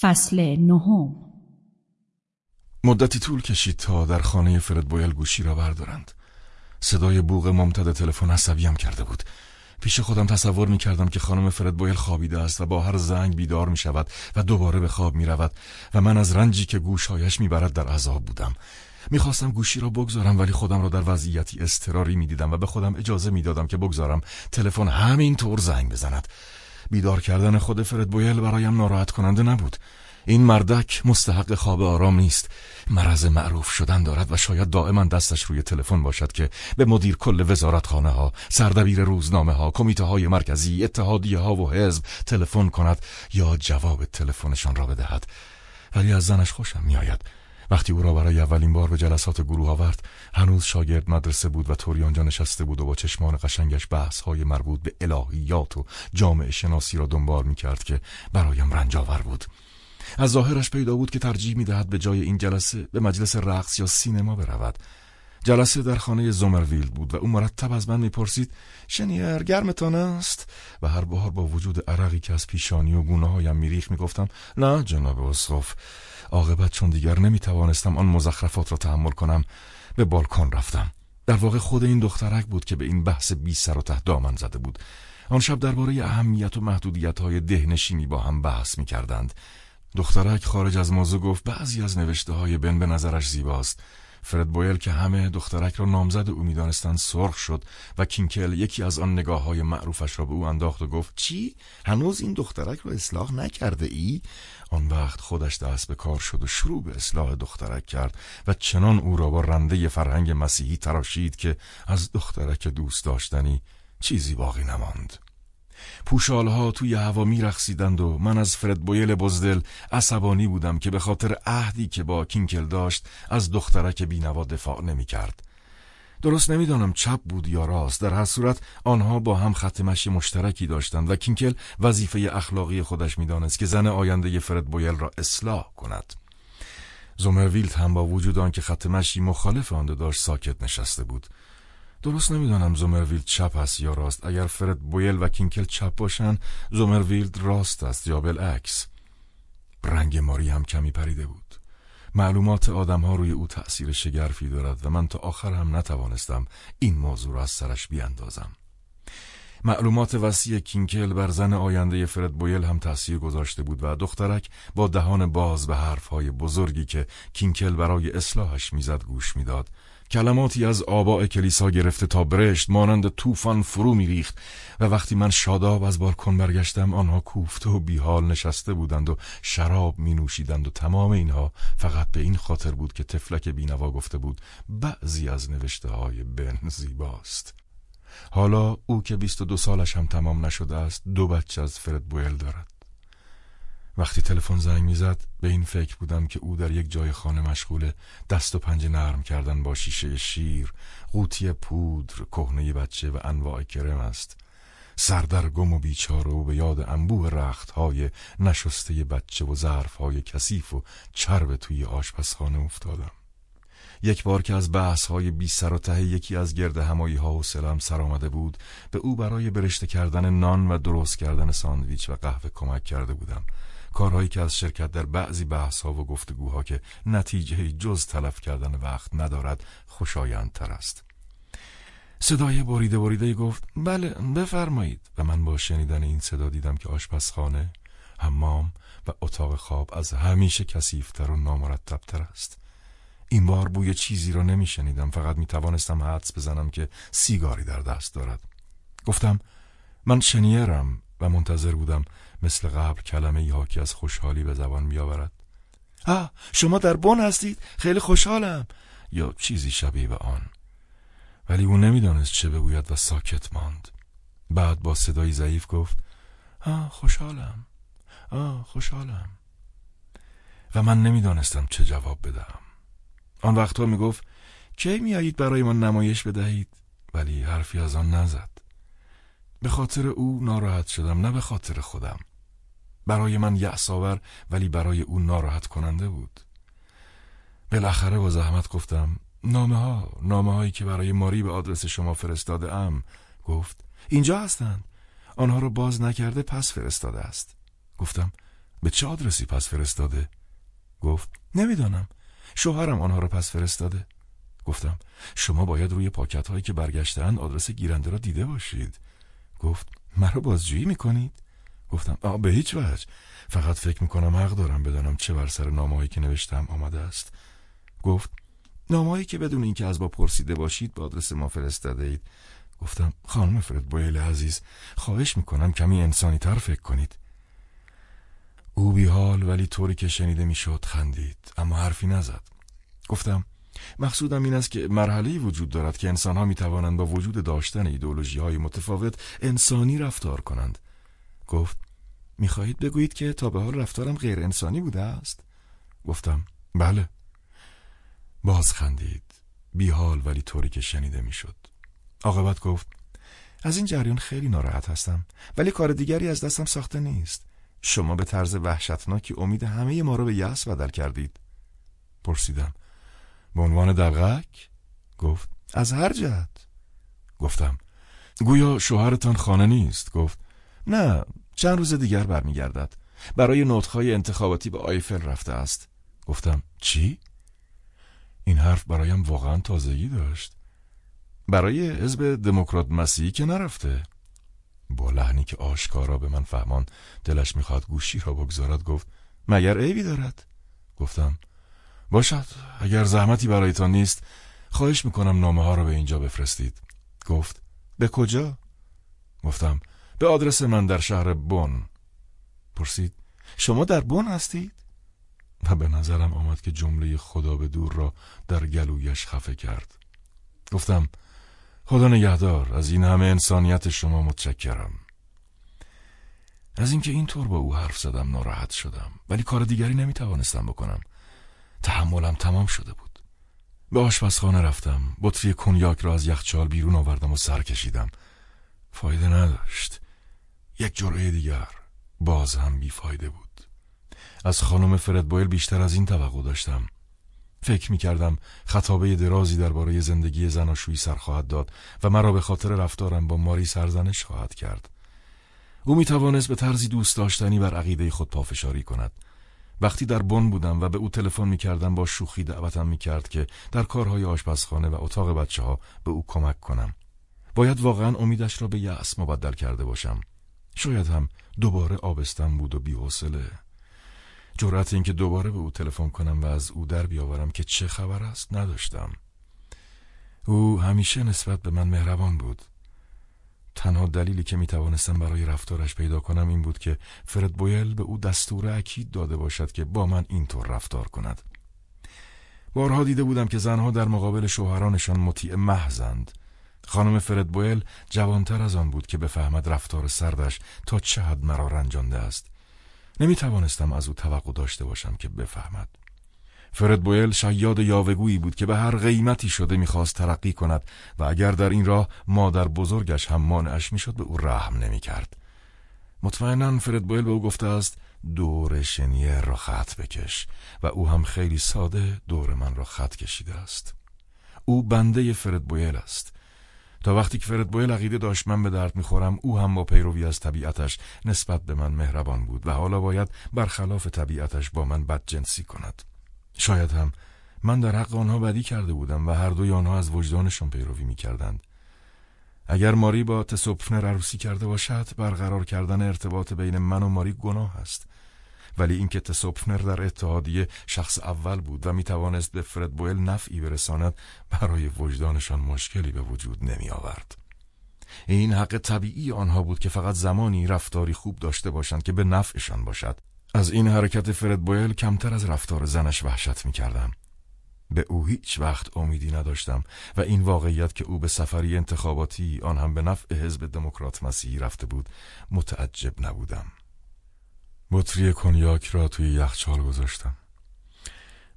فصل نهم. مدتی طول کشید تا در خانه فرد بویل گوشی را بردارند. صدای بوغ ممتد تلفن عصبیم کرده بود. پیش خودم تصور می کردم که خانم فرد بویل خوابیده است و با هر زنگ بیدار می شود و دوباره به خواب می رود و من از رنجی که گوشهایش می برد در عذاب بودم. می‌خواستم گوشی را بگذارم ولی خودم را در وضعیتی استراری می‌دیدم و به خودم اجازه می‌دادم که بگذارم تلفن همین طور زنگ بزند. بیدار کردن خود فرد بویل برایم ناراحت کننده نبود. این مردک مستحق خواب آرام نیست. مرض معروف شدن دارد و شاید دائما دستش روی تلفن باشد که به مدیر کل وزارتخانه ها سردبیر روزنامه ها کمیته های مرکزی اتحادیه ها و حزب تلفن کند یا جواب تلفنشان را بدهد. ولی از زنش خوشم میآید. وقتی او را برای اولین بار به جلسات گروه آورد هنوز شاگرد مدرسه بود و طوری آنجا نشسته بود و با چشمان قشنگش بحث های مربوط به الهیات و جامعه شناسی را دنبال می کرد که برایم رنجاور بود. از ظاهرش پیدا بود که ترجیح می دهد به جای این جلسه به مجلس رقص یا سینما برود. جلسه در خانه زومرویل بود و او مرتب از من می‌پرسید شنیر گرمتان است؟ و هر بار با وجود عرقی که از پیشانی و گونه هایم میریخ می‌گفتم نه جناب اسقف عاقبت چون دیگر نمی‌توانستم آن مزخرفات را تحمل کنم به بالکن رفتم. در واقع خود این دخترک بود که به این بحث بی سر و ته دامن زده بود. آن شب درباره اهمیت و محدودیت های دهنشینی با هم بحث می کردند دخترک خارج از موضوع گفت بعضی از نوشته های بن به نظرش زیباست. فرد بویل که همه دخترک را نامزد او می‌دانستند سرخ شد و کینکل یکی از آن نگاه های معروفش را به او انداخت و گفت چی؟ هنوز این دخترک را اصلاح نکرده ای؟ آن وقت خودش دست به کار شد و شروع به اصلاح دخترک کرد و چنان او را با رنده فرهنگ مسیحی تراشید که از دخترک دوست داشتنی چیزی باقی نماند پوشالها توی هوا میرخصیدند و من از فرد بویل بزدل عصبانی بودم که به خاطر عهدی که با کینکل داشت از دخترک بینوا دفاع نمی کرد. درست نمی‌دانم چپ بود یا راست در هر صورت آنها با هم خط مشی مشترکی داشتند و کینکل وظیفه اخلاقی خودش می‌دانست که زن آینده فرد بویل را اصلاح کند زومرویلت هم با وجود آنکه خط مشی مخالف آن داشت ساکت نشسته بود درست نمی‌دانم زومرویلد چپ است یا راست. اگر فرد بویل و کینکل چپ باشند زومرویلد راست است یا بالعکس. رنگ ماری هم کمی پریده بود. معلومات آدم ها روی او تأثیر شگرفی دارد و من تا آخر هم نتوانستم این موضوع را از سرش بیاندازم. معلومات وسیع کینکل بر زن آینده فرد بویل هم تأثیر گذاشته بود و دخترک با دهان باز به حرفهای بزرگی که کینکل برای اصلاحش می‌زد گوش می‌داد کلماتی از آباء کلیسا گرفته تا برشت مانند طوفان فرو میریخت و وقتی من شاداب از بالکن برگشتم آنها کوفته و بیحال نشسته بودند و شراب می نوشیدند و تمام اینها فقط به این خاطر بود که تفلک بینوا گفته بود بعضی از نوشته های بن زیباست. حالا او که بیست و دو سالش هم تمام نشده است دو بچه از فرد بویل دارد. وقتی تلفن زنگ می‌زد به این فکر بودم که او در یک جای خانه مشغول دست و پنجه نرم کردن با شیشه شیر قوطی پودر کهنه بچه و انواع کرم است. سردرگم و بیچاره و به یاد انبوه رخت های نشسته بچه و ظرف های کثیف و چرب توی آشپزخانه افتادم. یک بار که از بحث های بی سر و ته یکی از گرد همایی ها و سلم سر آمده بود به او برای برشته کردن نان و درست کردن ساندویچ و قهوه کمک کرده بودم. کارهایی که از شرکت در بعضی بحث ها و گفتگوها که نتیجه جز تلف کردن وقت ندارد خوشایندتر است. صدای بریده بریده گفت بله بفرمایید. و من با شنیدن این صدا دیدم که آشپزخانه حمام و اتاق خواب از همیشه کسیفتر و نامرتبتر است. این بار بوی چیزی را نمی شنیدم فقط می توانستم حدس بزنم که سیگاری در دست دارد. گفتم من شنیرم و منتظر بودم مثل قبل کلمه که از خوشحالی به زبان بیاورد آه شما در بن هستید. خیلی خوشحالم. یا چیزی شبیه به آن. ولی او نمی‌دانست چه بگوید و ساکت ماند. بعد با صدای ضعیف گفت آه خوشحالم. آه خوشحالم. و من نمی‌دانستم چه جواب بدهم. آن وقتها می‌گفت کی میایید برای ما نمایش بدهید؟ ولی حرفی از آن نزد. به خاطر او ناراحت شدم نه به خاطر خودم. برای من یعصاور ولی برای او ناراحت کننده بود. بالاخره با زحمت گفتم نامه ها نامه هایی که برای ماری به آدرس شما فرستاده ام گفت اینجا هستند. آنها را باز نکرده پس فرستاده است. گفتم به چه آدرسی پس فرستاده؟ گفت نمی‌دانم. شوهرم آنها را پس فرستاده. گفتم شما باید روی پاکت هایی که برگشتند آدرس گیرنده را دیده باشید. گفت مرا بازجویی می‌کنید؟ گفتم آه به هیچ وجه. فقط فکر می‌کنم حق دارم بدانم چه بر سر نامه‌ای که نوشتم آمده است. گفت نامه‌ای که بدون اینکه از با پرسیده باشید به آدرس ما فرستاده اید. گفتم خانم فرد بویل عزیز خواهش می‌کنم کمی انسانی تر فکر کنید. او بی حال ولی طوری که شنیده می‌شد خندید اما حرفی نزد. گفتم مقصودم این است که مرحله وجود دارد که انسانها می توانند با وجود داشتن ایدولوژی های متفاوت انسانی رفتار کنند. گفت می‌خواهید بگویید که تا به حال رفتارم غیر انسانی بوده است؟ گفتم بله. باز خندید. بی حال ولی طوری که شنیده می‌شد. عاقبت گفت از این جریان خیلی ناراحت هستم ولی کار دیگری از دستم ساخته نیست. شما به طرز وحشتناکی امید همه ما رو به یأس بدل کردید. پرسیدم به عنوان دلغک؟ گفت از هر جهت. گفتم گویا شوهرتان خانه نیست؟ گفت نه چند روز دیگر برمیگردد. برای نوتخای انتخاباتی به آیفل رفته است. گفتم چی؟ این حرف برایم واقعا تازگی داشت. برای حزب دموکرات مسیحی که نرفته. با لحنی که آشکارا به من فهمان دلش می‌خواد گوشی را بگذارد گفت مگر عیبی دارد؟ گفتم باشد اگر زحمتی برایتان نیست خواهش می‌کنم نامه ها را به اینجا بفرستید. گفت به کجا؟ گفتم به آدرس من در شهر بون. پرسید شما در بون هستید؟ و به نظرم آمد که جمله خدا به دور را در گلویش خفه کرد. گفتم خدا نگهدار از این همه انسانیت شما متشکرم. از اینکه اینطور با او حرف زدم ناراحت شدم. ولی کار دیگری نمی‌توانستم بکنم. تحملم تمام شده بود. به آشپزخانه رفتم. بطری کنیاک را از یخچال بیرون آوردم و سر کشیدم. فایده نداشت. یک جرعه دیگر باز هم بیفایده بود از خانم فرد بویل بیشتر از این توقع داشتم فکر می کردم خطابه درازی درباره زندگی زناشویی سر خواهد داد و مرا به خاطر رفتارم با ماری سرزنش خواهد کرد. او می توانست به طرزی دوست داشتنی بر عقیده خود پافشاری کند. وقتی در بن بودم و به او تلفن می کردم با شوخی دعوتم می کرد که در کارهای آشپزخانه و اتاق بچه ها به او کمک کنم. باید واقعا امیدش را به یأس مبدل کرده باشم. شاید هم دوباره آبستن بود و بی‌حوصله. جرأت اینکه دوباره به او تلفن کنم و از او در بیاورم که چه خبر است نداشتم. او همیشه نسبت به من مهربان بود. تنها دلیلی که می توانستم برای رفتارش پیدا کنم این بود که فرد بویل به او دستور اکید داده باشد که با من اینطور رفتار کند. بارها دیده بودم که زنها در مقابل شوهرانشان مطیع محضند. خانم فرد بویل جوانتر از آن بود که بفهمد رفتار سردش تا چه حد مرا رنجانده است نمی توانستم از او توقع داشته باشم که بفهمد فرد بویل شیاد یاوگویی بود که به هر قیمتی شده می‌خواست ترقی کند و اگر در این راه مادر بزرگش هم مانعش می‌شد به او رحم نمی‌کرد. مطمئنا فرد بویل به او گفته است دور شنیر را خط بکش و او هم خیلی ساده دور من را خط کشیده است. او بنده فرد بویل است تا وقتی که فرد بویل عقیده داشت من به درد می‌خورم او هم با پیروی از طبیعتش نسبت به من مهربان بود و حالا باید برخلاف طبیعتش با من بدجنسی کند. شاید هم من در حق آنها بدی کرده بودم و هر دوی آنها از وجدانشان پیروی می‌کردند. اگر ماری با تسوپفنر عروسی کرده باشد برقرار کردن ارتباط بین من و ماری گناه است. ولی اینکه تسوپفنر در اتحادیه شخص اول بود و می توانست به فرد بویل نفعی برساند برای وجدانشان مشکلی به وجود نمی آورد. این حق طبیعی آنها بود که فقط زمانی رفتاری خوب داشته باشند که به نفعشان باشد. از این حرکت فرد بویل کمتر از رفتار زنش وحشت می کردم. به او هیچ وقت امیدی نداشتم و این واقعیت که او به سفری انتخاباتی آن هم به نفع حزب دموکرات مسیحی رفته بود متعجب نبودم. بطری کنیاک را توی یخچال گذاشتم.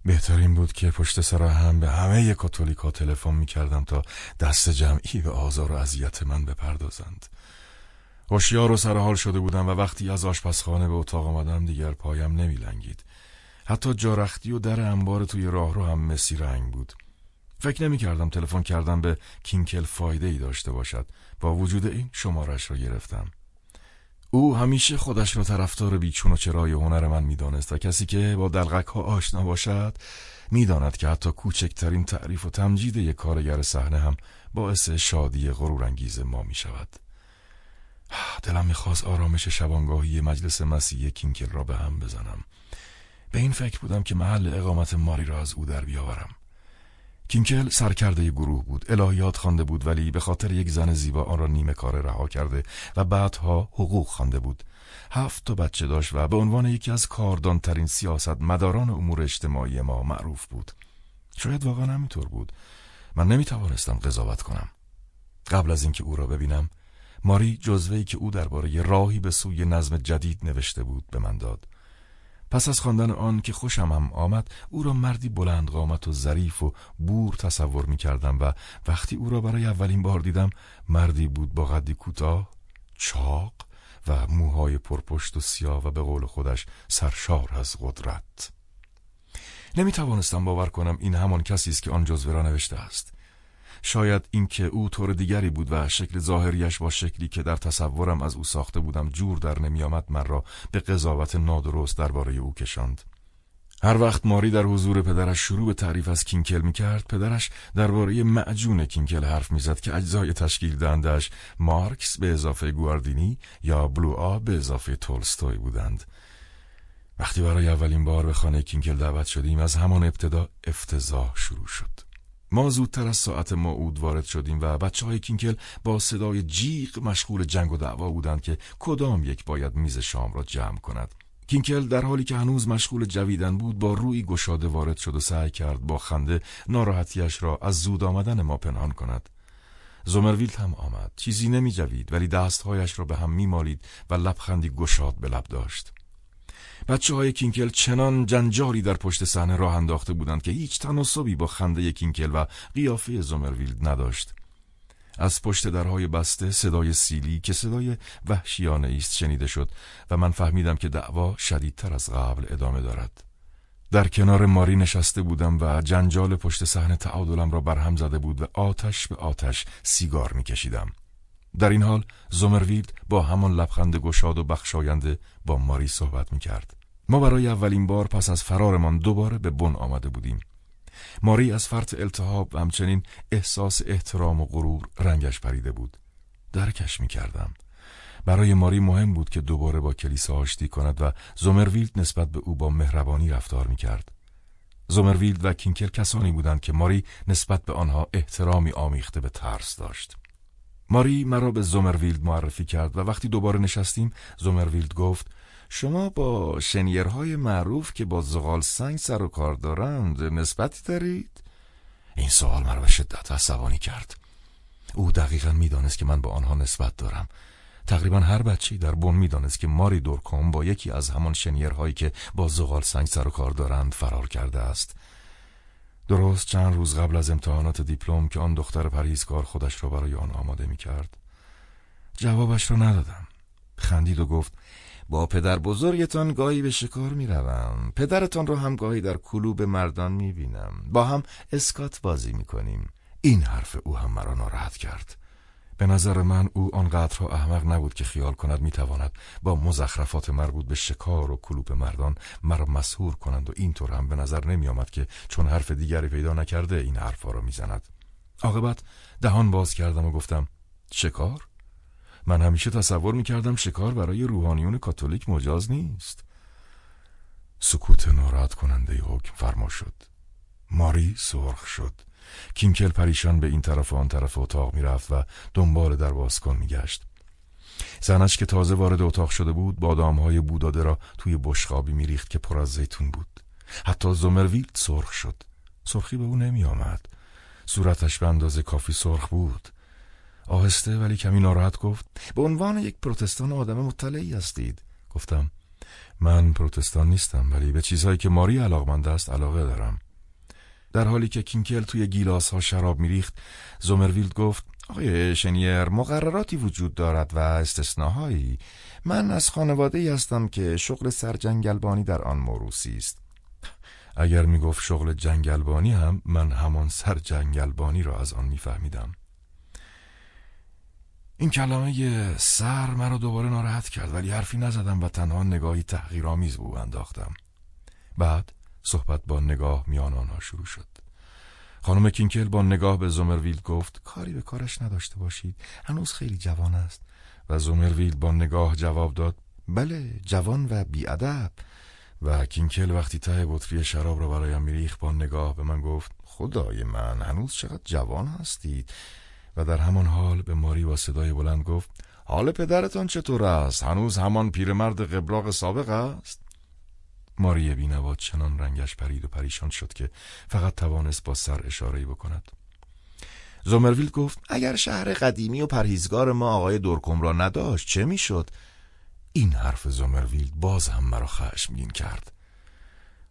بهترین بود که پشت سر هم به همه کاتولیکا تلفن می کردم تا دست جمعی به آزار و اذیت من بپردازند. هوشیار و سرحال شده بودم و وقتی از آشپزخانه به اتاق آمدم دیگر پایم نمی لنگید. حتی جارختی و در انبار توی راه رو هم مسی رنگ بود. فکر نمی کردم تلفن کردم به کینکل فایده ای داشته باشد. با وجود این شمارش را گرفتم. او همیشه خودش را طرفدار بیچون و چرای هنر من می‌دانست و کسی که با دلغک ها آشنا باشد می‌داند که حتی کوچکترین تعریف و تمجید یک کارگر صحنه هم باعث شادی غرورانگیز ما می شود. دلم می‌خواست آرامش شبانگاهی مجلس مسیح کینکل را به هم بزنم. به این فکر بودم که محل اقامت ماری را از او در بیاورم. کینکل سرکرده گروه بود. الهیات خوانده بود ولی به خاطر یک زن زیبا آن را نیمه کار رها کرده و بعدها حقوق خوانده بود. هفت تا بچه داشت و به عنوان یکی از کاردانترین سیاست مداران امور اجتماعی ما معروف بود. شاید واقعا همینطور بود. من نمی توانستم قضاوت کنم. قبل از اینکه او را ببینم ماری جزوهی که او درباره راهی به سوی نظم جدید نوشته بود به من داد. پس از خواندن آن که خوشم هم آمد او را مردی بلند قامت و ظریف و بور تصور می کردم و وقتی او را برای اولین بار دیدم مردی بود با قدی کوتاه چاق و موهای پرپشت و سیاه و به قول خودش سرشار از قدرت. نمی توانستم باور کنم این همان کسی است که آن جزوه را نوشته است. شاید اینکه او طور دیگری بود و شکل ظاهریش با شکلی که در تصورم از او ساخته بودم جور در نمیآمد من را به قضاوت نادرست درباره او کشاند. هر وقت ماری در حضور پدرش شروع به تعریف از کینکل می کرد پدرش درباره معجون کینکل حرف می‌زد که اجزای تشکیل دهندش مارکس به اضافه گواردینی یا بلوآ به اضافه تولستوی بودند. وقتی برای اولین بار به خانه کینکل دعوت شدیم از همان ابتدا افتضاح شروع شد. ما زودتر از ساعت معود وارد شدیم و بچه های کینکل با صدای جیغ مشغول جنگ و دعوا بودند که کدام یک باید میز شام را جمع کند. کینکل در حالی که هنوز مشغول جویدن بود با روی گشاده وارد شد و سعی کرد با خنده ناراحتیش را از زود آمدن ما پنهان کند. زومرویلت هم آمد. چیزی نمی جوید ولی دستهایش را به هم می مالید و لبخندی گشاد به لب داشت. بچه های کینکل چنان جنجالی در پشت صحنه راه انداخته بودند که هیچ تناسبی با خنده کینکل و قیافه زومرویلد نداشت. از پشت درهای بسته صدای سیلی که صدای وحشیانه است شنیده شد و من فهمیدم که دعوا شدیدتر از قبل ادامه دارد. در کنار ماری نشسته بودم و جنجال پشت صحنه تعادلم را برهم زده بود و آتش به آتش سیگار میکشیدم. در این حال زومرویلد با همان لبخند گشاد و بخشاینده با ماری صحبت می‌کرد. ما برای اولین بار پس از فرارمان دوباره به بن آمده بودیم. ماری از فرط التهاب و همچنین احساس احترام و غرور رنگش پریده بود. درکش می کردم برای ماری مهم بود که دوباره با کلیسا آشتی کند و زومرویلد نسبت به او با مهربانی رفتار می کرد زومرویلد و کینکر کسانی بودند که ماری نسبت به آنها احترامی آمیخته به ترس داشت. ماری مرا به زومرویلد معرفی کرد و وقتی دوباره نشستیم زومرویلد گفت شما با شنیرهای معروف که با زغال سنگ سر و کار دارند نسبتی دارید؟ این سوال مرا به شدت عصبانی کرد. او دقیقا می‌دانست که من با آنها نسبت دارم. تقریبا هر بچی در بن می‌دانست که ماری دورکوم با یکی از همان شنیرهایی که با زغال سنگ سر و کار دارند فرار کرده است. درست چند روز قبل از امتحانات دیپلم که آن دختر پرهیزکار خودش را برای آن آماده می کرد جوابش را ندادم خندید و گفت با پدر بزرگتان گاهی به شکار می روم. پدرتان رو هم گاهی در کلوب مردان می بینم. با هم اسکات بازی می کنیم. این حرف او هم مرا ناراحت کرد. به نظر من او آنقدرها احمق نبود که خیال کند می‌تواند با مزخرفات مربوط به شکار و کلوب مردان مرا مسهور کنند و اینطور هم به نظر نمی آمد که چون حرف دیگری پیدا نکرده این حرفها را می‌زند. عاقبت دهان باز کردم و گفتم شکار؟ من همیشه تصور می‌کردم شکار برای روحانیون کاتولیک مجاز نیست سکوت ناراحت کننده حکم فرما شد ماری سرخ شد کینکل پریشان به این طرف و آن طرف اتاق می‌رفت و دنبال در بازکن میگشت. زنش که تازه وارد اتاق شده بود بادامهای بوداده را توی بشخابی میریخت که پر از زیتون بود. حتی زومرویلد سرخ شد. سرخی به او نمی آمد صورتش به اندازه کافی سرخ بود. آهسته ولی کمی ناراحت گفت به عنوان یک پروتستان آدم مطلعی هستید. گفتم من پروتستان نیستم ولی به چیزهایی که ماری علاقمند است علاقه دارم. در حالی که کینکل توی گیلاس ها شراب میریخت زومرویلد گفت آقای شنیر مقرراتی وجود دارد و استثناهایی. من از خانواده ای هستم که شغل سرجنگلبانی در آن موروسی است. اگر می‌گفت شغل جنگلبانی هم من همان سرجنگلبانی را از آن میفهمیدم. این کلمه سر مرا دوباره ناراحت کرد ولی حرفی نزدم و تنها نگاهی تحقیرآمیز به او انداختم. بعد صحبت با نگاه میان آنها شروع شد. خانم کینکل با نگاه به زومرویلد گفت کاری به کارش نداشته باشید. هنوز خیلی جوان است. و زومرویلد با نگاه جواب داد بله جوان و بیادب. و کینکل وقتی ته بطری شراب را برایم میریخ با نگاه به من گفت خدای من هنوز چقدر جوان هستید. و در همان حال به ماری با صدای بلند گفت حال پدرتان چطور است؟ هنوز همان پیرمرد قبراق سابق است؟ ماری بینوا چنان رنگش پرید و پریشان شد که فقط توانست با سر اشاره بکند. زومرویل گفت اگر شهر قدیمی و پرهیزگار ما آقای دورکم را نداشت چه می‌شد؟ این حرف زومرویل باز هم مرا خشمگین کرد.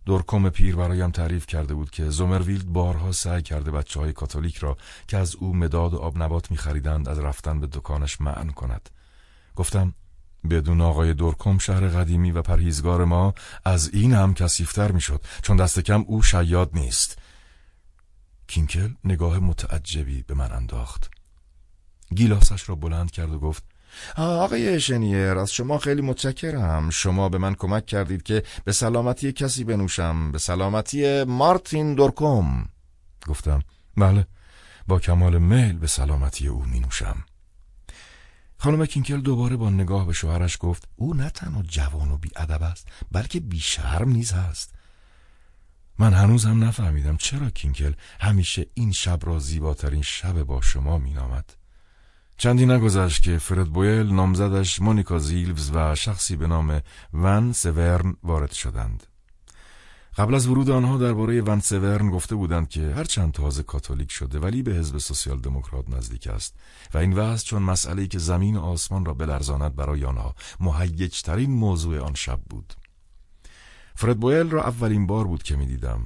دورکم پیر برایم تعریف کرده بود که زومرویلد بارها سعی کرده بچه های کاتولیک را که از او مداد و آب نبات می از رفتن به دکانش معن کند. گفتم بدون آقای دورکم شهر قدیمی و پرهیزگار ما از این هم کسیفتر می‌شد چون دست کم او شیاد نیست. کینکل نگاه متعجبی به من انداخت. گیلاسش را بلند کرد و گفت آقای شنیر از شما خیلی متشکرم. شما به من کمک کردید که به سلامتی کسی بنوشم به سلامتی مارتین دورکوم گفتم بله با کمال میل به سلامتی او می نوشم. خانم کینکل دوباره با نگاه به شوهرش گفت او نه تنها جوان و بیادب است بلکه بیشرم نیز هست من هنوز هم نفهمیدم چرا کینکل همیشه این شب را زیباترین شب با شما مینامد چندی نگذشت که فرد بویل نامزدش مونیکا زیلوز و شخصی به نام ون سورن وارد شدند. قبل از ورود آنها درباره ون سورن گفته بودند که هرچند تازه کاتولیک شده ولی به حزب سوسیال دموکرات نزدیک است و این وضع چون مسئله که زمین و آسمان را بلرزاند برای آنها مهیجترین موضوع آن شب بود. فرد بویل را اولین بار بود که می دیدم.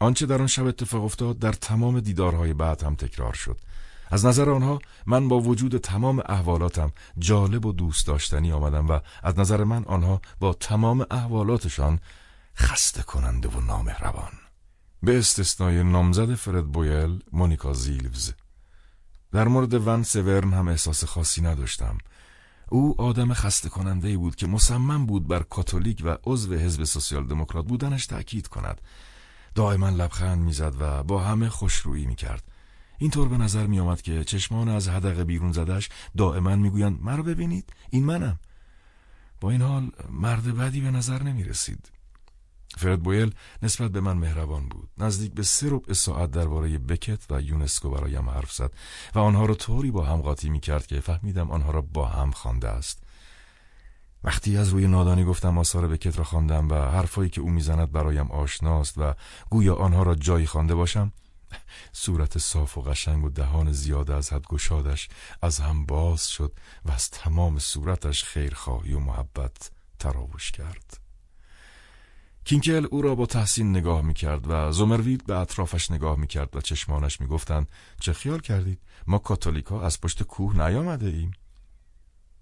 آنچه در آن شب اتفاق افتاد در تمام دیدارهای بعد هم تکرار شد. از نظر آنها من با وجود تمام احوالاتم جالب و دوست داشتنی آمدم و از نظر من آنها با تمام احوالاتشان خسته کننده و نامهربان. به استثنای نامزد فرد بویل مونیکا زیلوز. در مورد ون سورن هم احساس خاصی نداشتم. او آدم خسته کننده بود که مصمم بود بر کاتولیک و عضو حزب سوسیال دموکرات بودنش تأکید کند. دائما لبخند می‌زد و با همه خوشرویی می‌کرد. اینطور به نظر می آمد که چشمان از حدقه بیرون زدش دائما می‌گویند مرا ببینید این منم. با این حال مرد بدی به نظر نمی رسید فرد بویل نسبت به من مهربان بود. نزدیک به سه ربع ساعت درباره بکت و یونسکو برایم حرف زد و آنها را طوری با هم قاطی می کرد که فهمیدم آنها را با هم خوانده است. وقتی از روی نادانی گفتم آثار بکت را خواندم و حرفایی که او می‌زند برایم آشناست و گویا آنها را جایی خوانده باشم صورت صاف و قشنگ و دهان زیاده از حد گشادش از هم باز شد و از تمام صورتش خیرخواهی و محبت تراوش کرد. کینکل او را با تحسین نگاه می کرد و زومروید به اطرافش نگاه می کرد و چشمانش می گفتند چه خیال کردید؟ ما کاتولیکا از پشت کوه نیامده ایم.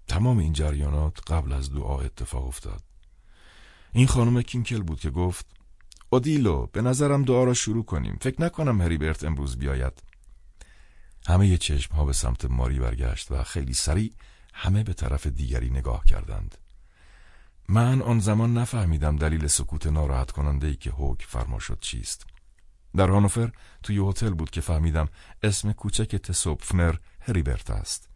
تمام این جریانات قبل از دعا اتفاق افتاد. این خانم کینکل بود که گفت اودیلو به نظرم دعا را شروع کنیم. فکر نکنم هریبرت امروز بیاید. همه چشم ها به سمت ماری برگشت و خیلی سریع همه به طرف دیگری نگاه کردند. من آن زمان نفهمیدم دلیل سکوت ناراحت کننده ای که حکم فرما شد چیست. در هانوفر توی هتل بود که فهمیدم اسم کوچک تسوپفنر هریبرت است.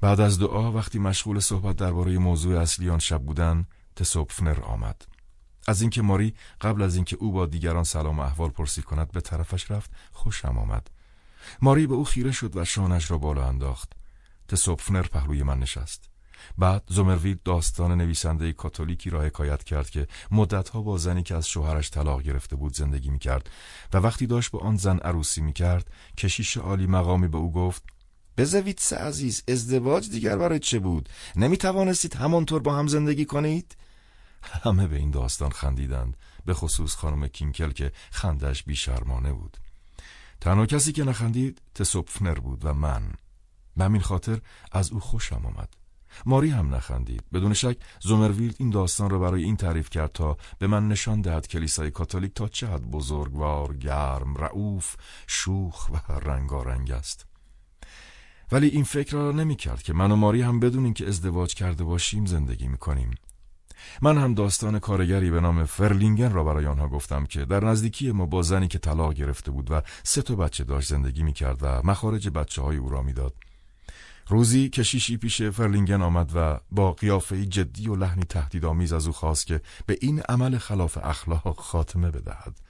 بعد از دعا وقتی مشغول صحبت درباره موضوع اصلی آن شب بودن تسوپفنر آمد. از اینکه ماری قبل از اینکه او با دیگران سلام و احوال پرسی کند به طرفش رفت خوشم آمد. ماری به او خیره شد و شانش را بالا انداخت. تسوپفنر پهلوی من نشست. بعد زومروید داستان نویسنده کاتولیکی را حکایت کرد که مدتها با زنی که از شوهرش طلاق گرفته بود زندگی می کرد و وقتی داشت با آن زن عروسی می کرد کشیش عالی مقامی به او گفت بزویتس عزیز ازدواج دیگر برای چه بود؟ نمی توانستید همانطور با هم زندگی کنید؟ همه به این داستان خندیدند به خصوص خانم کینکل که خندش بیشرمانه بود تنها کسی که نخندید تسوپفنر بود و من به همین خاطر از او خوشم آمد ماری هم نخندید بدون شک زومرویلد این داستان را برای این تعریف کرد تا به من نشان دهد کلیسای کاتولیک تا چه حد بزرگوار گرم رعوف شوخ و رنگارنگ است ولی این فکر را نمی کرد که من و ماری هم بدون اینکه ازدواج کرده باشیم زندگی می کنیم. من هم داستان کارگری به نام فرلینگن را برای آنها گفتم که در نزدیکی ما با زنی که طلاق گرفته بود و سه تا بچه داشت زندگی می کرد و مخارج بچه های او را می‌داد. روزی کشیشی پیش فرلینگن آمد و با قیافه جدی و لحنی تهدیدآمیز از او خواست که به این عمل خلاف اخلاق خاتمه بدهد.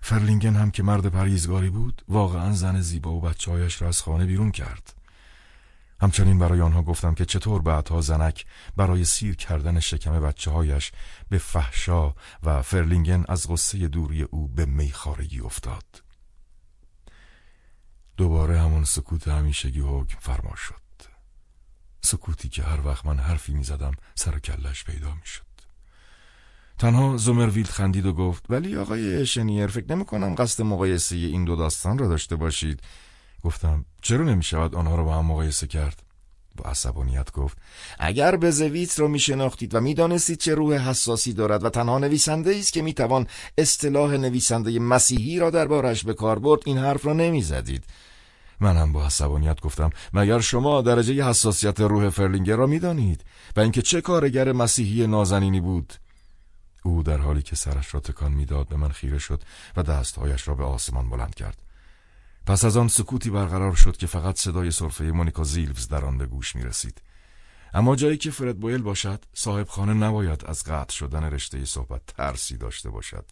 فرلینگن هم که مرد پرهیزگاری بود واقعا زن زیبا و بچههایش را از خانه بیرون کرد. همچنین برای آنها گفتم که چطور بعدها زنک برای سیر کردن شکم بچه هایش به فحشا و فرلینگن از غصه دوری او به میخارگی افتاد. دوباره همون سکوت همیشگی حکم فرما شد. سکوتی که هر وقت من حرفی می زدم سر کلش پیدا می شد. تنها زومرویلد خندید و گفت ولی آقای شنیر فکر نمی کنم قصد مقایسه این دو داستان را داشته باشید گفتم چرا نمی شود آنها را با هم مقایسه کرد با عصبانیت گفت اگر به زویت را می شناختید و می دانستید چه روح حساسی دارد و تنها نویسنده است که می توان اصطلاح نویسنده مسیحی را دربارش به کار برد این حرف را نمی زدید من هم با عصبانیت گفتم مگر شما درجه حساسیت روح فرلینگر را می دانید و اینکه چه کارگر مسیحی نازنینی بود؟ او در حالی که سرش را تکان می‌داد به من خیره شد و دستهایش را به آسمان بلند کرد. پس از آن سکوتی برقرار شد که فقط صدای صرفه مونیکا زیلوز در آن به گوش می رسید. اما جایی که فرد بویل باشد صاحب خانه نباید از قطع شدن رشته صحبت ترسی داشته باشد.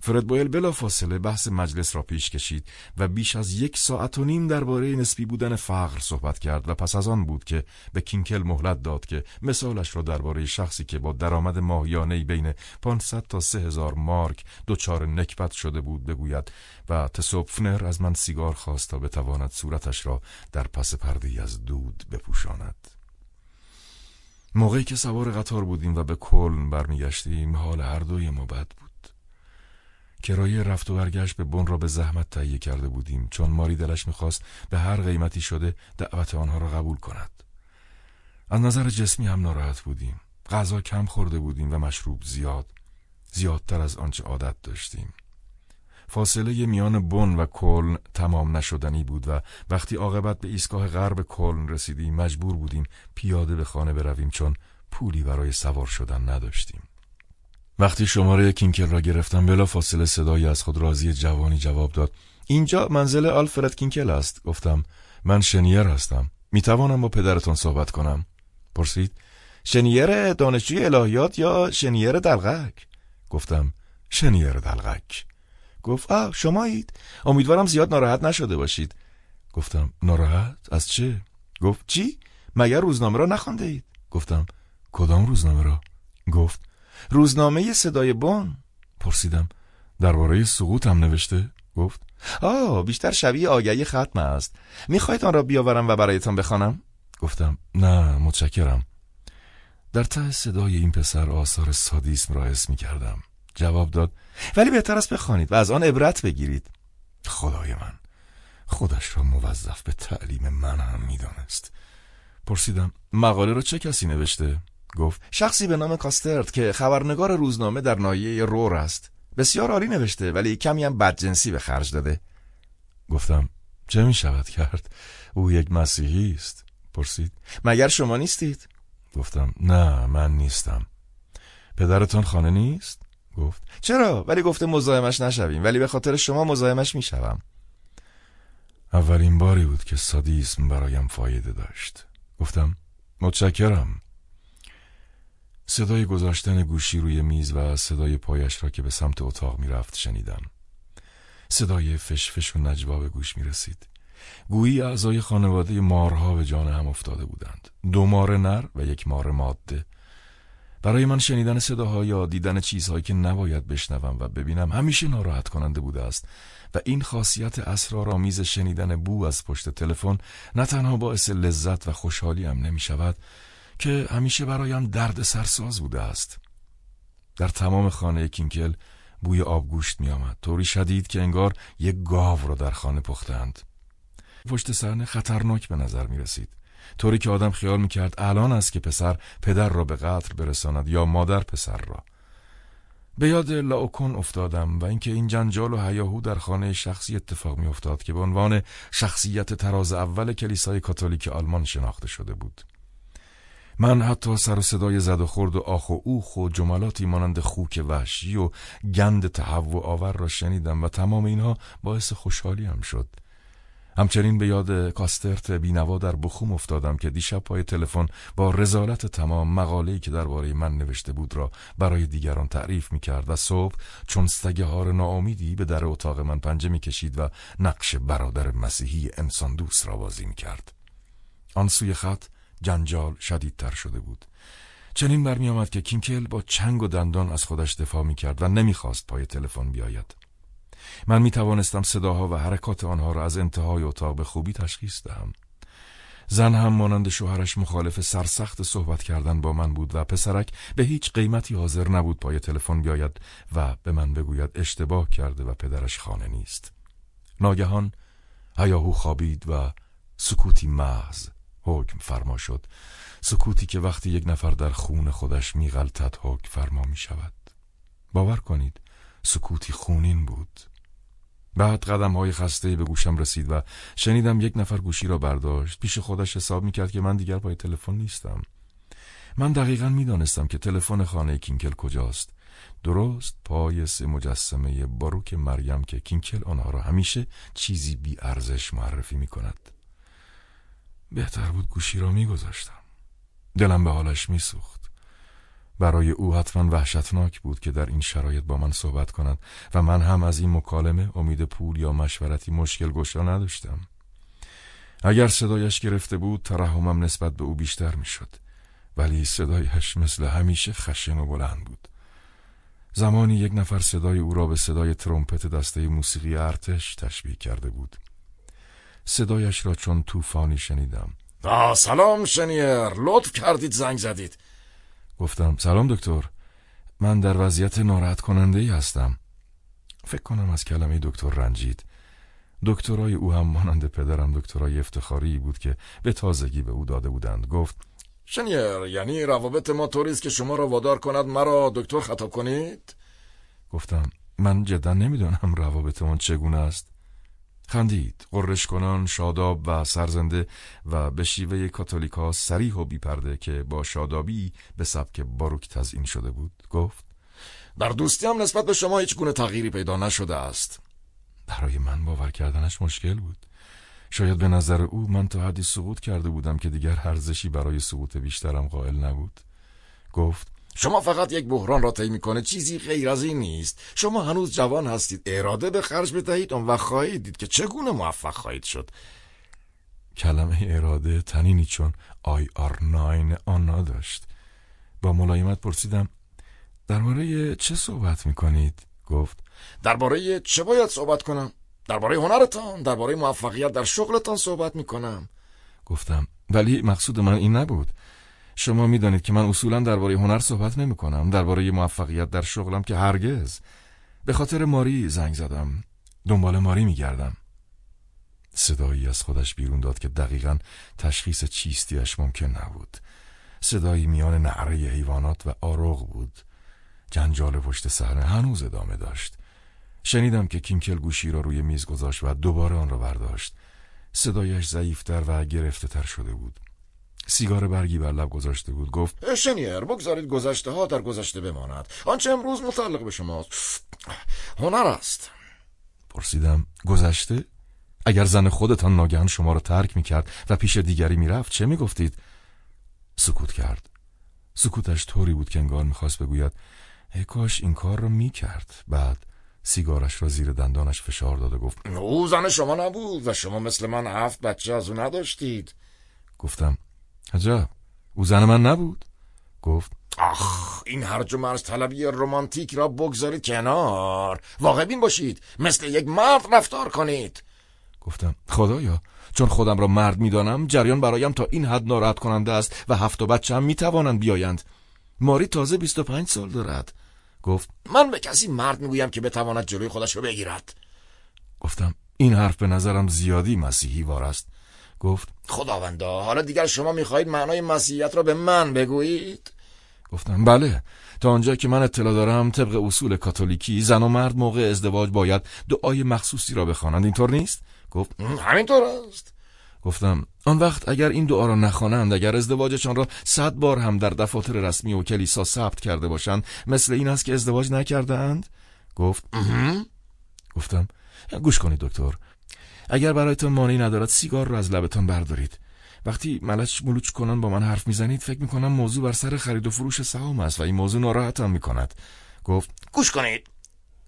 فرد بویل بلا فاصله بحث مجلس را پیش کشید و بیش از یک ساعت و نیم درباره نسبی بودن فقر صحبت کرد و پس از آن بود که به کینکل مهلت داد که مثالش را درباره شخصی که با درآمد ماهیانه بین 500 تا 3000 مارک دچار نکبت شده بود بگوید و تسوپفنر از من سیگار خواست تا بتواند صورتش را در پس پرده از دود بپوشاند. موقعی که سوار قطار بودیم و به کلن برمیگشتیم حال هر دوی ما بد بود. کرایه رفت و برگشت به بن را به زحمت تهیه کرده بودیم. چون ماری دلش می‌خواست به هر قیمتی شده دعوت آنها را قبول کند. از نظر جسمی هم ناراحت بودیم. غذا کم خورده بودیم و مشروب زیاد زیادتر از آنچه عادت داشتیم. فاصله میان بن و کلن تمام نشدنی بود و وقتی عاقبت به ایستگاه غرب کلن رسیدیم مجبور بودیم پیاده به خانه برویم چون پولی برای سوار شدن نداشتیم. وقتی شماره کینکل را گرفتم بلا فاصله صدایی از خود راضی جوانی جواب داد. اینجا منزل آلفرد کینکل است گفتم. من شنیر هستم. می توانم با پدرتان صحبت کنم؟ پرسید. شنیر دانشجوی الهیات یا شنیر دلغک؟ گفتم. شنیر دلغک. گفت آه شمایید. امیدوارم زیاد ناراحت نشده باشید. گفتم ناراحت؟ از چه؟ گفت چی؟ مگر روزنامه را نخوانده اید؟ گفتم کدام روزنامه را؟ گفت روزنامه صدای بون پرسیدم درباره سقوط هم نوشته؟ گفت آه بیشتر شبیه آگهی ختم است. می‌خواهید آن را بیاورم و برایتان بخوانم؟ گفتم نه متشکرم. در ته صدای این پسر آثار سادیسم را حس می کردم جواب داد ولی بهتر است بخوانید و از آن عبرت بگیرید. خدای من خودش را موظف به تعلیم من هم می‌دانست. پرسیدم مقاله را چه کسی نوشته؟ گفت شخصی به نام کاسترد که خبرنگار روزنامه در نایه رور است. بسیار عالی نوشته ولی کمی هم بدجنسی به خرج داده. گفتم چه می شود کرد؟ او یک مسیحی است. پرسید مگر شما نیستید؟ گفتم نه من نیستم. پدرتان خانه نیست؟ گفت چرا؟ ولی گفته مزاحمش نشویم ولی به خاطر شما مزاحمش می‌شوم اولین باری بود که سادیسم برایم فایده داشت. گفتم متشکرم. صدای گذاشتن گوشی روی میز و صدای پایش را که به سمت اتاق می‌رفت شنیدم. صدای فشفش و نجوا به گوش می رسید گویی اعضای خانواده مارها به جان هم افتاده بودند. دو مار نر و یک مار ماده. برای من شنیدن صداها یا دیدن چیزهایی که نباید بشنوم و ببینم همیشه ناراحت کننده بوده است و این خاصیت اسرارآمیز شنیدن بو از پشت تلفن نه تنها باعث لذت و خوشحالی هم نمی شود که همیشه برایم درد سرساز بوده است. در تمام خانه کینکل بوی آبگوشت می آمد طوری شدید که انگار یک گاو را در خانه پختند. پشت سرنه خطرناک به نظر می رسید طوری که آدم خیال می کرد الان است که پسر پدر را به قتل برساند یا مادر پسر را. به یاد لاوکون افتادم و اینکه این جنجال و هیاهو در خانه شخصی اتفاق می افتاد که به عنوان شخصیت تراز اول کلیسای کاتولیک آلمان شناخته شده بود. من حتی سر و صدای زد و خورد و آخ و اوخ و جملاتی مانند خوک وحشی و گند تهوع آور را شنیدم و تمام اینها باعث خوشحالی هم شد. همچنین به یاد کاسترت بینوا در بخوم افتادم که دیشب پای تلفن با رزالت تمام مقاله‌ای که درباره من نوشته بود را برای دیگران تعریف می کرد و صبح چون سگ هار ناامیدی به در اتاق من پنجه می کشید و نقش برادر مسیحی انسان دوست را بازی می کرد. آن سوی خط جنجال شدیدتر شده بود. چنین برمی آمد که کینکل با چنگ و دندان از خودش دفاع می کرد و نمی‌خواست پای تلفن بیاید. من می توانستم صداها و حرکات آنها را از انتهای اتاق به خوبی تشخیص دهم. زن هم مانند شوهرش مخالف سرسخت صحبت کردن با من بود و پسرک به هیچ قیمتی حاضر نبود پای تلفن بیاید و به من بگوید اشتباه کرده و پدرش خانه نیست. ناگهان هیاهو خوابید و سکوتی محض حکم فرما شد. سکوتی که وقتی یک نفر در خون خودش میغلطد حکم فرما می شود باور کنید سکوتی خونین بود. بعد قدم های خسته به گوشم رسید و شنیدم یک نفر گوشی را برداشت. پیش خودش حساب می کرد که من دیگر پای تلفن نیستم. من دقیقا می دانستم که تلفن خانه کینکل کجاست. درست پای سه مجسمه باروک مریم که کینکل آنها را همیشه چیزی بی ارزش معرفی می کند بهتر بود گوشی را میگذاشتم. دلم به حالش میسوخت. برای او حتما وحشتناک بود که در این شرایط با من صحبت کند و من هم از این مکالمه امید پول یا مشورتی مشکل گشا نداشتم. اگر صدایش گرفته بود ترحمم نسبت به او بیشتر می‌شد. ولی صدایش مثل همیشه خشن و بلند بود. زمانی یک نفر صدای او را به صدای ترومپت دسته موسیقی ارتش تشبیه کرده بود. صدایش را چون طوفانی شنیدم. آه سلام شنیر. لطف کردید زنگ زدید. گفتم سلام دکتر. من در وضعیت ناراحت کننده ای هستم. فکر کنم از کلمه دکتر رنجید. دکترای او هم مانند پدرم دکترای افتخاری بود که به تازگی به او داده بودند. گفت شنیر یعنی روابط ما طوریست که شما را وادار کند مرا دکتر خطاب کنید؟ گفتم من جدا نمی‌دانم روابطمان چگونه است. خندید قررش کنان شاداب و سرزنده و به شیوه کاتولیکا سریح و بیپرده که با شادابی به سبک باروک تزین شده بود گفت در دوستی هم نسبت به شما هیچ گونه تغییری پیدا نشده است. برای من باور کردنش مشکل بود. شاید به نظر او من تا حدی سقوط کرده بودم که دیگر ارزشی برای سقوط بیشترم قائل نبود. گفت شما فقط یک بحران را طی می‌کنه چیزی غیر از این نیست. شما هنوز جوان هستید اراده به خرج بدهید وقت خواهید دید که چگونه موفق خواهید شد. کلمه اراده تنینی چون آی آر ناین آن نداشت با ملایمت پرسیدم درباره چه صحبت می‌کنید؟ گفت درباره چه باید صحبت کنم؟ درباره هنرتان درباره موفقیت در شغلتان صحبت می‌کنم. گفتم ولی مقصود من این نبود. شما می‌دانید که من اصولا درباره هنر صحبت نمی کنم درباره موفقیت در شغلم که هرگز. به خاطر ماری زنگ زدم. دنبال ماری میگردم. صدایی از خودش بیرون داد که دقیقا تشخیص چیستیش ممکن نبود. صدایی میان نعره حیوانات و آروغ بود. جنجال پشت صحنه هنوز ادامه داشت. شنیدم که کینکل گوشی را روی میز گذاشت و دوباره آن را برداشت. صدایش ضعیفتر و گرفته تر شده بود. سیگار برگی بر لب گذاشته بود. گفت شنیر بگذارید گذشته ها در گذشته بماند. آنچه امروز متعلق به شماست. هنر است. پرسیدم گذشته؟ اگر زن خودتان ناگهان شما را ترک می کرد و پیش دیگری می رفت چه می گفتید؟ سکوت کرد. سکوتش طوری بود که انگار می‌خواست بگوید ای کاش این کار را می کرد بعد سیگارش را زیر دندانش فشار داد و گفت او زن شما نبود و شما مثل من هفت بچه از او نداشتید. گفتم عجب. او زن من نبود. گفت آخ این هرج و مرز طلبی رومانتیک را بگذارید کنار. واقع بین باشید. مثل یک مرد رفتار کنید. گفتم خدایا چون خودم را مرد می‌دانم جریان برایم تا این حد ناراحت کننده است و هفت و بچه هم می‌توانند بیایند. ماری تازه 25 سال دارد. گفت من به کسی مرد می‌گویم که بتواند جلوی خودش رو بگیرد. گفتم این حرف به نظرم زیادی مسیحی وار است. گفت خداوندا حالا دیگر شما می‌خواهید معنای مسیحیت را به من بگویید؟ گفتم بله. تا آنجا که من اطلاع دارم طبق اصول کاتولیکی زن و مرد موقع ازدواج باید دعای مخصوصی را بخوانند. اینطور نیست؟ گفت همینطور است. گفتم آن وقت اگر این دعا را نخوانند اگر ازدواجشان را صد بار هم در دفاتر رسمی و کلیسا ثبت کرده باشند مثل این است که ازدواج نکردهاند؟ گفت گفتم گوش کنید دکتر. اگر برایتان مانعی ندارد سیگار را از لبتان بردارید. وقتی ملچ ملوچ کنن با من حرف می‌زنید فکر می‌کنم موضوع بر سر خرید و فروش سهام است و این موضوع ناراحتم می‌کند. گفت گوش کنید.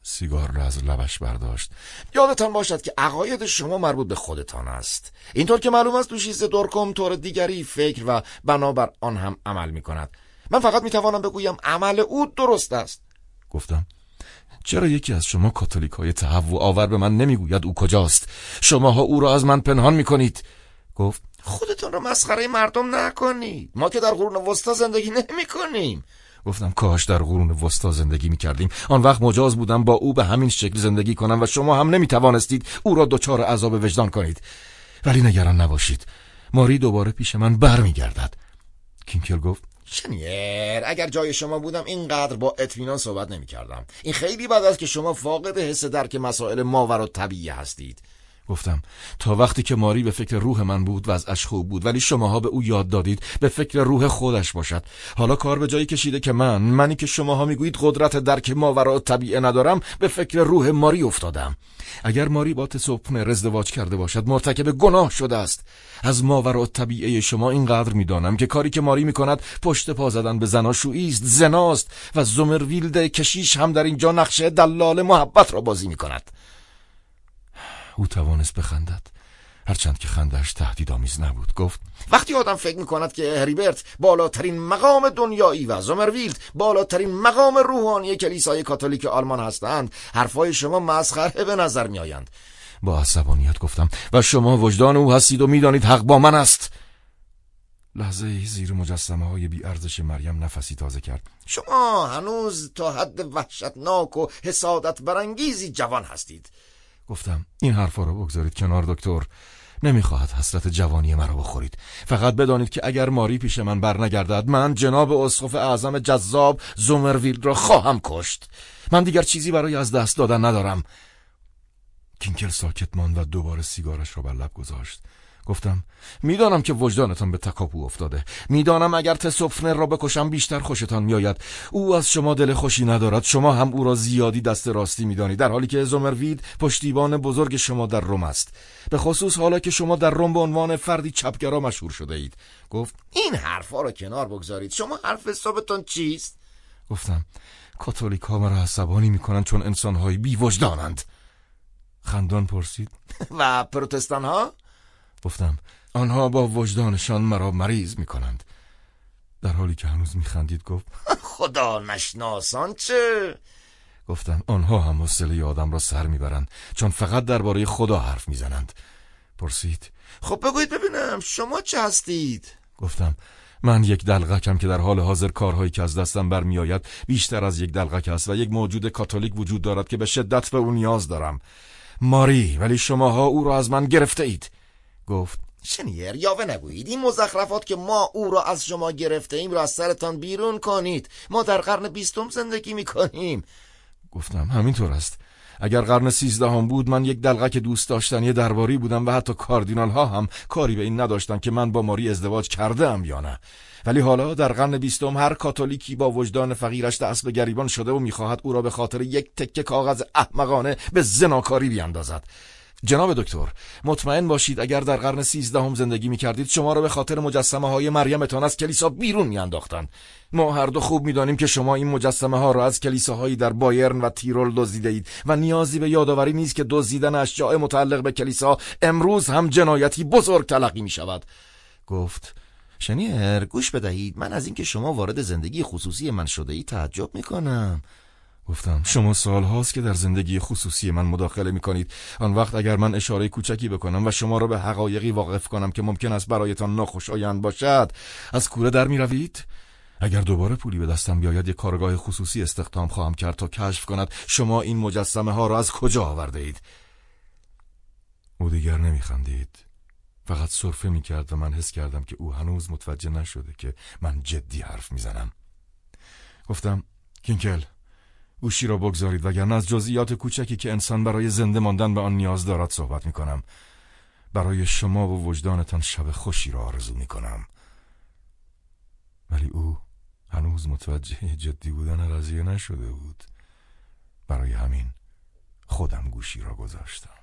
سیگار را از لبش برداشت. یادتان باشد که عقاید شما مربوط به خودتان است. اینطور که معلوم است دوشیز دورکم طور دیگری فکر و بنابر آن هم عمل می کند من فقط می توانم بگویم عمل او درست است. گفتم چرا یکی از شما کاتولیک های تهوع آور به من نمی‌گوید او کجاست؟ شماها او را از من پنهان می کنید گفت خودتون رو مسخره مردم نکنید. ما که در قرون وسطا زندگی نمی کنیم گفتم کاش در قرون وسطا زندگی می کردیم آن وقت مجاز بودم با او به همین شکل زندگی کنم و شما هم نمی توانستید او را دچار عذاب وجدان کنید. ولی نگران نباشید. ماری دوباره پیش من بر می گردد کینکل گفت شنیر اگر جای شما بودم اینقدر با اطمینان صحبت نمی کردم این خیلی بد است که شما فاقد حس درک مسائل ماور و طبیعی هستید. گفتم تا وقتی که ماری به فکر روح من بود و از خوب بود ولی شماها به او یاد دادید به فکر روح خودش باشد. حالا کار به جایی کشیده که من منی که شماها می‌گویید قدرت درک ماورا طبیعه ندارم به فکر روح ماری افتادم. اگر ماری با تسوپنر ازدواج کرده باشد مرتکب گناه شده است. از ماورا طبیعه شما اینقدر می‌دانم که کاری که ماری می‌کند پشت پا زدن به زناشویی است زناست و زمرویلد کشیش هم در اینجا نقشه دلال محبت را بازی می‌کند. او توانست بخندد. هرچند که خندش تهدیدآمیز نبود گفت وقتی آدم فکر می‌کند که هریبرت بالاترین مقام دنیایی و زومرویلد بالاترین مقام روحانی کلیسای کاتولیک آلمان هستند حرفای شما مسخره به نظر میآیند. با عصبانیت گفتم و شما وجدان او هستید و می‌دانید حق با من است. لحظه زیر مجسمه های بی ارزش مریم نفسی تازه کرد. شما هنوز تا حد وحشتناک و حسادت برانگیزی جوان هستید. گفتم این حرفا رو بگذارید کنار دکتر. نمی‌خواهد حسرت جوانی مرا بخورید. فقط بدانید که اگر ماری پیش من برنگردد من جناب اسقف اعظم جذاب زومرویل را خواهم کشت. من دیگر چیزی برای از دست دادن ندارم. کینکل ساکت ماند و دوباره سیگارش را بر لب گذاشت. گفتم می‌دانم که وجدانتان به تکاپو افتاده. می‌دانم اگر تسوفنر را بکشم بیشتر خوشتان میآید. او از شما دل خوشی ندارد. شما هم او را زیادی دست راستی می‌دانید در حالی که زومروید پشتیبان بزرگ شما در روم است. به خصوص حالا که شما در روم به عنوان فردی چپگرا مشهور شده اید. گفت این حرفها را کنار بگذارید. شما حرف حسابتان چیست؟ گفتم کاتولیک ها مرا عصبانی می‌کنند چون انسانهایی بی وجدانند خندان پرسید. و پروتستان ها گفتم آنها با وجدانشان مرا مریض می کنند در حالی که هنوز می خندید گفت خدا نشناسان چه؟ گفتم آنها هم حوصله آدم را سر می‌برند چون فقط درباره خدا حرف می‌زنند. پرسید خب بگویید ببینم شما چه هستید؟ گفتم من یک دلغکم که در حال حاضر کارهایی که از دستم برمیآید بیشتر از یک دلغک است و یک موجود کاتولیک وجود دارد که به شدت به او نیاز دارم. ماری ولی شماها او را از من گرفته اید گفت. شنیر یاوه نگویید. این مزخرفات که ما او را از شما گرفته ایم را از سرتان بیرون کنید. ما در قرن بیستم زندگی می کنیم گفتم همینطور است. اگر قرن سیزدهم بود من یک دلغک دوست داشتنی درباری بودم و حتی کاردینال ها هم کاری به این نداشتن که من با ماری ازدواج کرده ام یا نه. ولی حالا در قرن بیستم هر کاتولیکی با وجدان فقیرش دست به گریبان شده و می‌خواهد او را به خاطر یک تکه کاغذ احمقانه به زناکاری بیاندازد. جناب دکتر مطمئن باشید اگر در قرن سیزدهم زندگی می کردید شما را به خاطر مجسمه های مریمتان از کلیسا بیرون می. ما هر دو خوب می‌دانیم که شما این مجسمه ها را از کلیساهایی در بایرن و تیرول دزدیده اید و نیازی به یادآوری نیست که دزدیدن اشیاء متعلق به کلیسا امروز هم جنایتی بزرگ تلقی می شود گفت شنیر گوش بدهید. من از اینکه شما وارد زندگی خصوصی من شده ای تعجب می کنم گفتم شما سال هاست که در زندگی خصوصی من مداخله می کنید آن وقت اگر من اشاره کوچکی بکنم و شما را به حقایقی واقف کنم که ممکن است برایتان ناخوشایند باشد از کوره در می روید؟ اگر دوباره پولی به دستم بیاید یک کارگاه خصوصی استخدام خواهم کرد تا کشف کند شما این مجسمه ها را از کجا آورده اید. او دیگر نمی خندید فقط صرفه می کرد و من حس کردم که او هنوز متوجه نشده که من جدی حرف می زنم گفتم کینکل گوشی را بگذارید وگرنه از جزئیات کوچکی که انسان برای زنده ماندن به آن نیاز دارد صحبت می کنم برای شما و وجدانتان شب خوشی را آرزو می کنم ولی او هنوز متوجه جدی بودن قضیه نشده بود. برای همین خودم گوشی را گذاشتم.